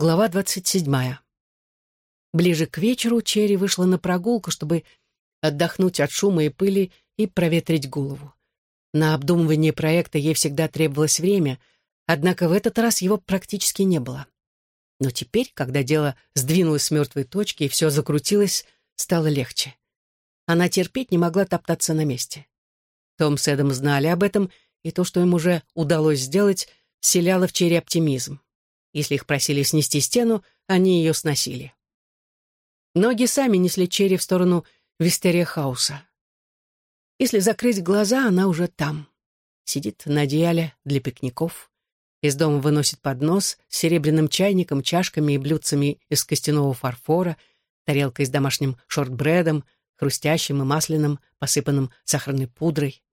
Глава двадцать седьмая. Ближе к вечеру Черри вышла на прогулку, чтобы отдохнуть от шума и пыли и проветрить голову. На обдумывание проекта ей всегда требовалось время, однако в этот раз его практически не было. Но теперь, когда дело сдвинулось с мертвой точки и все закрутилось, стало легче. Она терпеть не могла топтаться на месте. Том с Эдом знали об этом, и то, что им уже удалось сделать, вселяло в Черри оптимизм. Если их просили снести стену, они ее сносили. Ноги сами несли Черри в сторону Вистерия Хауса. Если закрыть глаза, она уже там. Сидит на одеяле для пикников. Из дома выносит поднос с серебряным чайником, чашками и блюдцами из костяного фарфора, тарелкой с домашним шортбредом, хрустящим и масляным, посыпанным сахарной пудрой.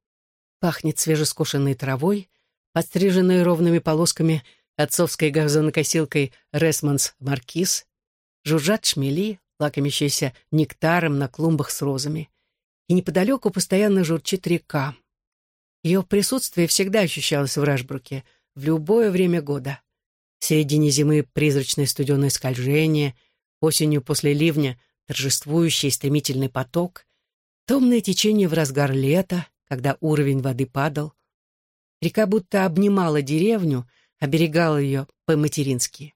Пахнет свежескошенной травой, подстриженной ровными полосками отцовской газонокосилкой Ресмонс Маркиз, жужжат шмели, лакомящиеся нектаром на клумбах с розами. И неподалеку постоянно журчит река. Ее присутствие всегда ощущалось в Рашбруке, в любое время года. В середине зимы призрачное студеное скольжение, осенью после ливня торжествующий стремительный поток, томное течение в разгар лета, когда уровень воды падал. Река будто обнимала деревню, оберегала ее по-матерински.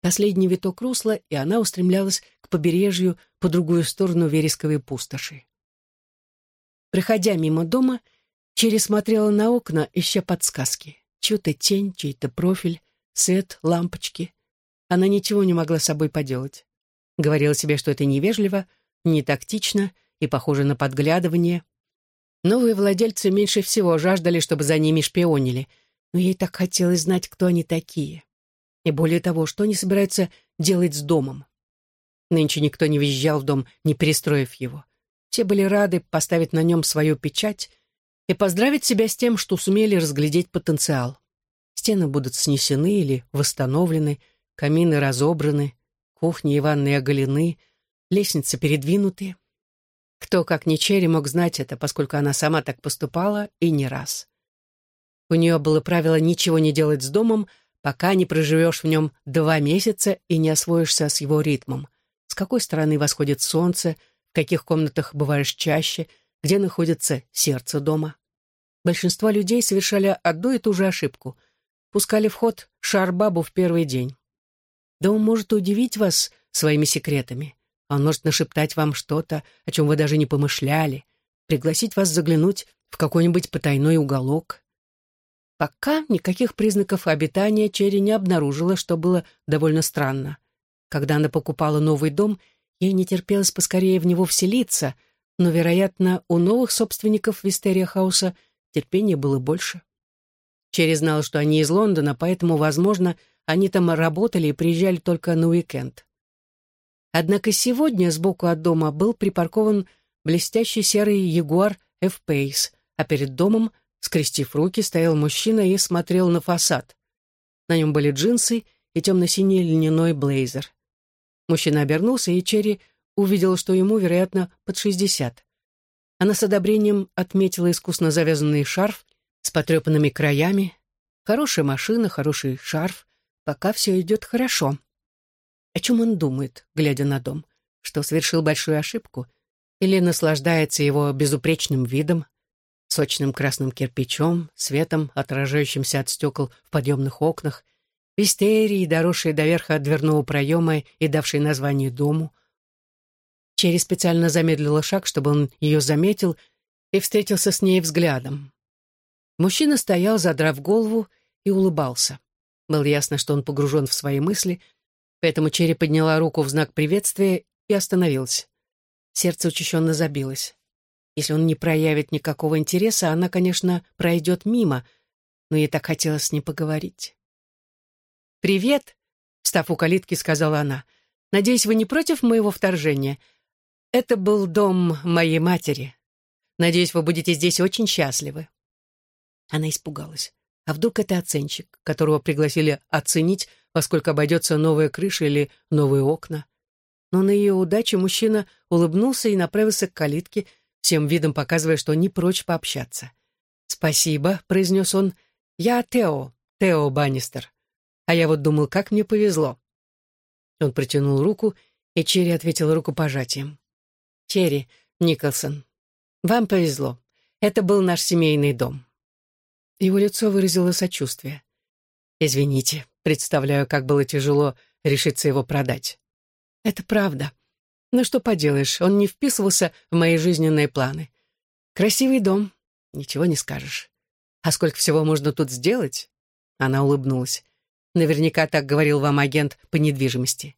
Последний виток русла, и она устремлялась к побережью по другую сторону вересковой пустоши. Проходя мимо дома, Черри смотрела на окна, ища подсказки. Чью-то тень, чей-то профиль, свет, лампочки. Она ничего не могла с собой поделать. Говорила себе, что это невежливо, не тактично и похоже на подглядывание. Новые владельцы меньше всего жаждали, чтобы за ними шпионили, но ей так хотелось знать, кто они такие. И более того, что они собираются делать с домом. Нынче никто не въезжал в дом, не перестроив его. Все были рады поставить на нем свою печать и поздравить себя с тем, что сумели разглядеть потенциал. Стены будут снесены или восстановлены, камины разобраны, кухни и ванные оголены, лестницы передвинуты. Кто, как ни Черри, мог знать это, поскольку она сама так поступала и не раз. У нее было правило ничего не делать с домом, пока не проживешь в нем два месяца и не освоишься с его ритмом. С какой стороны восходит солнце, в каких комнатах бываешь чаще, где находится сердце дома. Большинство людей совершали одну и ту же ошибку. Пускали в ход шар-бабу в первый день. Да он может удивить вас своими секретами. Он может нашептать вам что-то, о чем вы даже не помышляли, пригласить вас заглянуть в какой-нибудь потайной уголок. Пока никаких признаков обитания Черри не обнаружила, что было довольно странно. Когда она покупала новый дом, ей не терпелось поскорее в него вселиться, но, вероятно, у новых собственников Вистерия Хауса терпения было больше. Черри знала, что они из Лондона, поэтому, возможно, они там работали и приезжали только на уикенд. Однако сегодня сбоку от дома был припаркован блестящий серый Ягуар F-Pace, а перед домом, скрестив руки, стоял мужчина и смотрел на фасад. На нем были джинсы и темно-синий льняной блейзер. Мужчина обернулся, и Черри увидел, что ему, вероятно, под шестьдесят. Она с одобрением отметила искусно завязанный шарф с потрепанными краями. Хорошая машина, хороший шарф, Пока все идет хорошо. О чем он думает, глядя на дом? Что совершил большую ошибку? Или наслаждается его безупречным видом, сочным красным кирпичом, светом, отражающимся от стекол в подъемных окнах, вистерией, доросшей до верха дверного проема и давшей название дому. Черри специально замедлила шаг, чтобы он ее заметил, и встретился с ней взглядом. Мужчина стоял, задрав голову, и улыбался. Было ясно, что он погружен в свои мысли, поэтому Черри подняла руку в знак приветствия и остановилась. Сердце учащенно забилось. Если он не проявит никакого интереса, она, конечно, пройдет мимо, но ей так хотелось с ним поговорить. «Привет!» — встав у калитки, сказала она. «Надеюсь, вы не против моего вторжения? Это был дом моей матери. Надеюсь, вы будете здесь очень счастливы». Она испугалась. А вдруг это оценщик, которого пригласили оценить, во сколько обойдется новая крыша или новые окна? Но на ее удачу мужчина улыбнулся и направился к калитке, всем видом показывая, что не прочь пообщаться. «Спасибо», — произнес он. «Я Тео, Тео Баннистер. А я вот думал, как мне повезло. Он протянул руку, и Черри ответила рукопожатием. «Черри, Николсон, вам повезло. Это был наш семейный дом». Его лицо выразило сочувствие. «Извините, представляю, как было тяжело решиться его продать». «Это правда. Но что поделаешь, он не вписывался в мои жизненные планы. Красивый дом, ничего не скажешь. А сколько всего можно тут сделать?» Она улыбнулась. «Наверняка так говорил вам агент по недвижимости».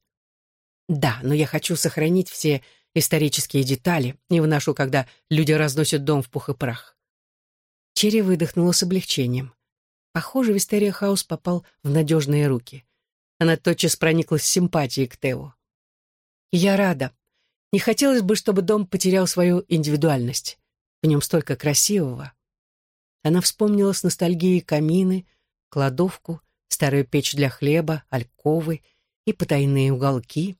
«Да, но я хочу сохранить все исторические детали, не выношу, когда люди разносят дом в пух и прах». Черри выдохнула с облегчением. Похоже, Вистерия Хаус попал в надежные руки. Она тотчас прониклась симпатией к Тео. «Я рада. Не хотелось бы, чтобы дом потерял свою индивидуальность. В нем столько красивого». Она вспомнила с ностальгией камины, кладовку, старую печь для хлеба, альковы и потайные уголки.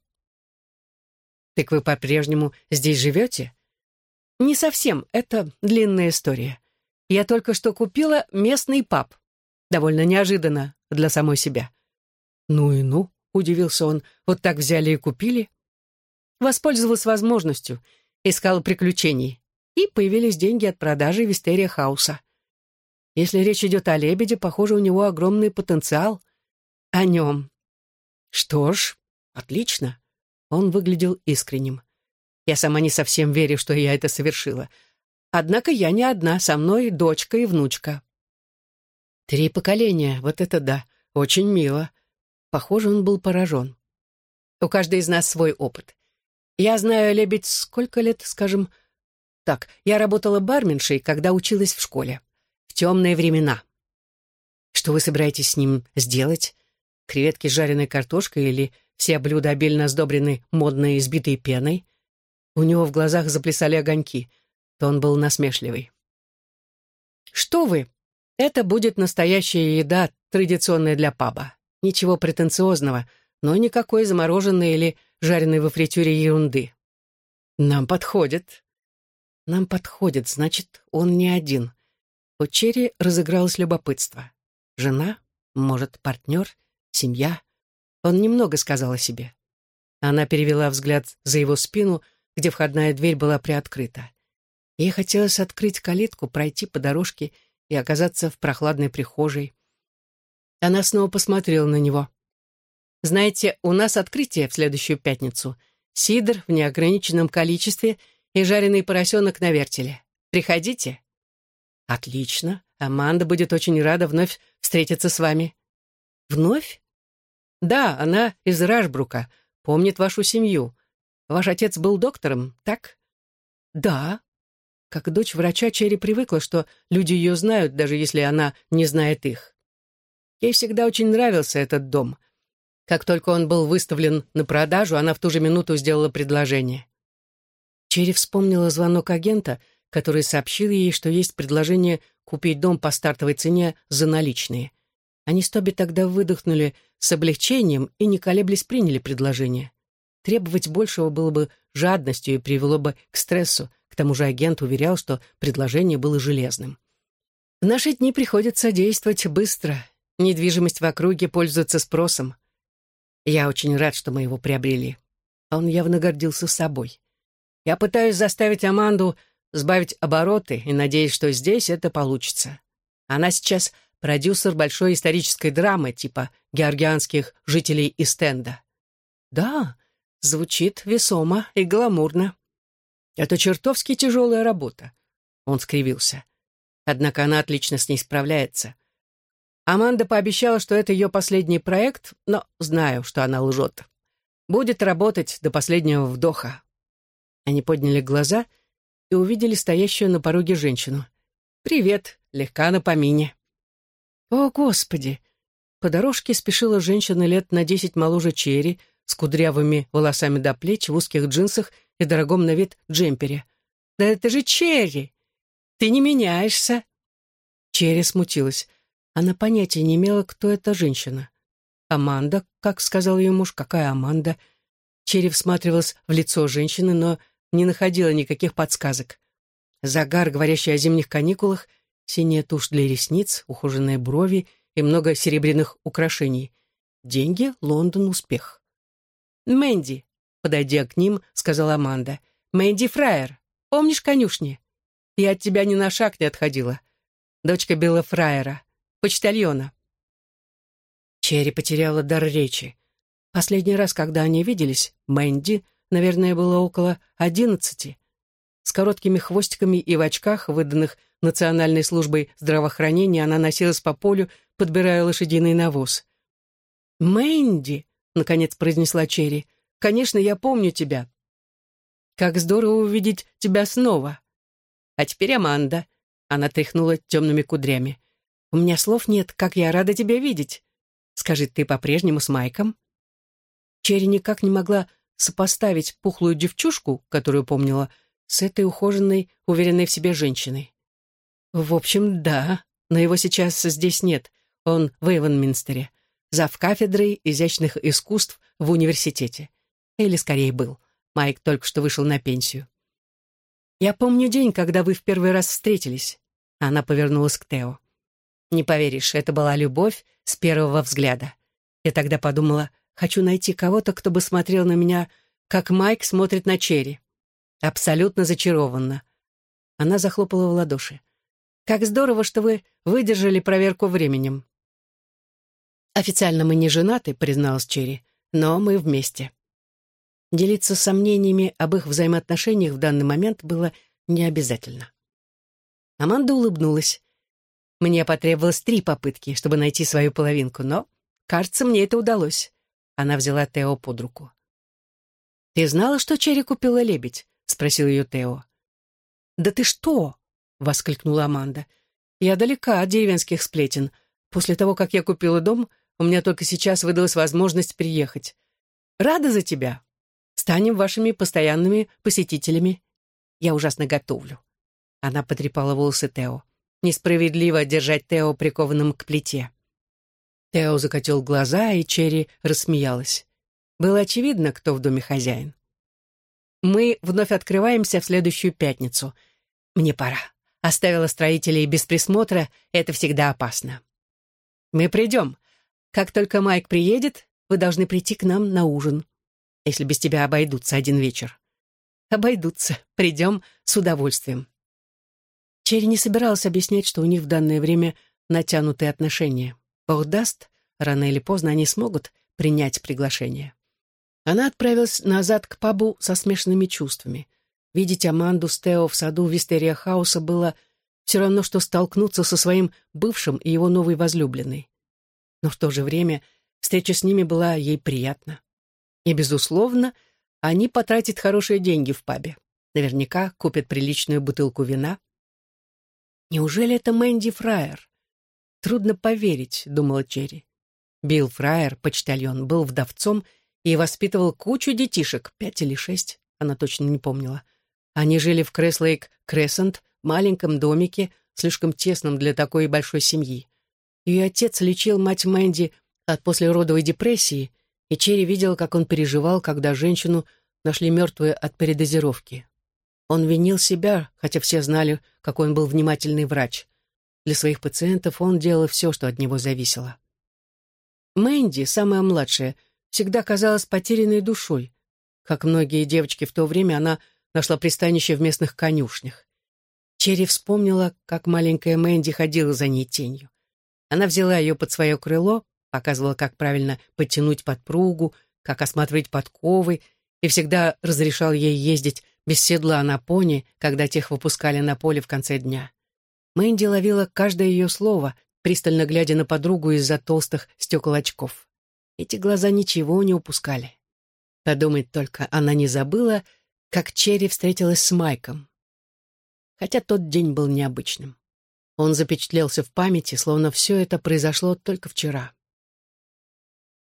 «Так вы по-прежнему здесь живете?» «Не совсем, это длинная история. Я только что купила местный паб. Довольно неожиданно для самой себя». «Ну и ну», — удивился он, — «вот так взяли и купили?» Воспользовалась возможностью, искала приключений, и появились деньги от продажи Вистерия Хауса. Если речь идет о лебеде, похоже, у него огромный потенциал. О нем. Что ж, отлично. Он выглядел искренним. Я сама не совсем верю, что я это совершила. Однако я не одна, со мной дочка и внучка. Три поколения, вот это да, очень мило. Похоже, он был поражен. У каждой из нас свой опыт. Я знаю лебедь сколько лет, скажем... Так, я работала барменшей, когда училась в школе темные времена. Что вы собираетесь с ним сделать? Креветки с жареной картошкой или все блюда обильно сдобрены модной избитой пеной? У него в глазах заплясали огоньки. То он был насмешливый. «Что вы? Это будет настоящая еда, традиционная для паба. Ничего претенциозного, но никакой замороженной или жареной во фритюре ерунды. Нам подходит. Нам подходит, значит, он не один. У Черри разыгралось любопытство. Жена, может, партнер, семья. Он немного сказал о себе. Она перевела взгляд за его спину, где входная дверь была приоткрыта. Ей хотелось открыть калитку, пройти по дорожке и оказаться в прохладной прихожей. Она снова посмотрела на него. «Знаете, у нас открытие в следующую пятницу. Сидр в неограниченном количестве и жареный поросенок на вертеле. Приходите?» «Отлично. Аманда будет очень рада вновь встретиться с вами». «Вновь?» «Да, она из Рашбрука, помнит вашу семью. Ваш отец был доктором, так?» «Да». Как дочь врача, Черри привыкла, что люди ее знают, даже если она не знает их. Ей всегда очень нравился этот дом. Как только он был выставлен на продажу, она в ту же минуту сделала предложение. Черри вспомнила звонок агента — который сообщил ей, что есть предложение купить дом по стартовой цене за наличные. Они с Тоби тогда выдохнули с облегчением и, не колеблясь, приняли предложение. Требовать большего было бы жадностью и привело бы к стрессу, к тому же агент уверял, что предложение было железным. В наши дни приходится действовать быстро. Недвижимость в округе пользуется спросом. Я очень рад, что мы его приобрели. Он явно гордился собой. Я пытаюсь заставить Аманду сбавить обороты и надеюсь, что здесь это получится. Она сейчас продюсер большой исторической драмы типа георгианских жителей Истенда. Да, звучит весомо и гламурно. Это чертовски тяжелая работа. Он скривился. Однако она отлично с ней справляется. Аманда пообещала, что это ее последний проект, но знаю, что она лжет. Будет работать до последнего вдоха. Они подняли глаза — и увидели стоящую на пороге женщину. «Привет, легка на помине». «О, Господи!» По дорожке спешила женщина лет на десять моложе Черри, с кудрявыми волосами до плеч, в узких джинсах и дорогом на вид джемпере. «Да это же Черри! Ты не меняешься!» Черри смутилась. Она понятия не имела, кто эта женщина. «Аманда», как сказал ее муж, какая Аманда? Черри всматривалась в лицо женщины, но не находила никаких подсказок. Загар, говорящий о зимних каникулах, синяя тушь для ресниц, ухоженные брови и много серебряных украшений. Деньги — Лондон, успех. «Мэнди», — подойдя к ним, сказала Аманда. «Мэнди Фраер. Помнишь конюшни? Я от тебя ни на шаг не отходила. Дочка Билла Фраера, почтальона». Черри потеряла дар речи. Последний раз, когда они виделись, Мэнди, наверное, было около одиннадцати. С короткими хвостиками и в очках, выданных Национальной службой здравоохранения, она носилась по полю, подбирая лошадиный навоз. «Мэнди», — наконец произнесла Черри, — «конечно, я помню тебя. Как здорово увидеть тебя снова. А теперь Аманда». Она тряхнула темными кудрями. «У меня слов нет, как я рада тебя видеть. Скажи, ты по-прежнему с Майком?» Черри никак не могла сопоставить пухлую девчушку, которую помнила, с этой ухоженной, уверенной в себе женщиной. В общем, да, но его сейчас здесь нет. Он в Эйвенминстере, зав кафедрой изящных искусств в университете. Или скорее был. Майк только что вышел на пенсию. «Я помню день, когда вы в первый раз встретились». Она повернулась к Тео. «Не поверишь, это была любовь с первого взгляда. Я тогда подумала, хочу найти кого-то, кто бы смотрел на меня, как Майк смотрит на Черри. Абсолютно зачарованно». Она захлопала в ладоши. Как здорово, что вы выдержали проверку временем. Официально мы не женаты, призналась Черри, но мы вместе. Делиться сомнениями об их взаимоотношениях в данный момент было не обязательно. Аманда улыбнулась. Мне потребовалось три попытки, чтобы найти свою половинку, но, кажется, мне это удалось. Она взяла Тео под руку. «Ты знала, что Черри купила лебедь?» — спросил ее Тео. «Да ты что?» — воскликнула Аманда. «Я далека от деревенских сплетен. После того, как я купила дом, у меня только сейчас выдалась возможность приехать. Рада за тебя. Станем вашими постоянными посетителями. Я ужасно готовлю». Она потрепала волосы Тео. Несправедливо держать Тео прикованным к плите. Тео закатил глаза, и Черри рассмеялась. Было очевидно, кто в доме хозяин. «Мы вновь открываемся в следующую пятницу. Мне пора». Оставила строителей без присмотра, это всегда опасно. Мы придем. Как только Майк приедет, вы должны прийти к нам на ужин. Если без тебя обойдутся один вечер. Обойдутся. Придем с удовольствием. Черри не собиралась объяснять, что у них в данное время натянутые отношения. Бог даст, рано или поздно они смогут принять приглашение. Она отправилась назад к пабу со смешанными чувствами. Видеть Аманду с Тео в саду Вистерия Хауса было все равно, что столкнуться со своим бывшим и его новой возлюбленной. Но в то же время встреча с ними была ей приятна. И, безусловно, они потратят хорошие деньги в пабе. Наверняка купят приличную бутылку вина. Неужели это Мэнди Фраер? Трудно поверить, думала Черри. Билл Фраер, почтальон, был вдовцом и воспитывал кучу детишек, пять или шесть, она точно не помнила. Они жили в Креслейк Крессент, маленьком домике, слишком тесном для такой большой семьи. Ее отец лечил мать Мэнди от послеродовой депрессии, и Черри видел, как он переживал, когда женщину нашли мертвую от передозировки. Он винил себя, хотя все знали, какой он был внимательный врач. Для своих пациентов он делал все, что от него зависело. Мэнди, самая младшая, всегда казалась потерянной душой. Как многие девочки в то время, она нашла пристанище в местных конюшнях. Черри вспомнила, как маленькая Мэнди ходила за ней тенью. Она взяла ее под свое крыло, показывала, как правильно подтянуть подпругу, как осматривать подковы, и всегда разрешал ей ездить без седла на пони, когда тех выпускали на поле в конце дня. Мэнди ловила каждое ее слово, пристально глядя на подругу из-за толстых стекол очков. Эти глаза ничего не упускали. Подумать только, она не забыла, как Черри встретилась с Майком. Хотя тот день был необычным. Он запечатлелся в памяти, словно все это произошло только вчера.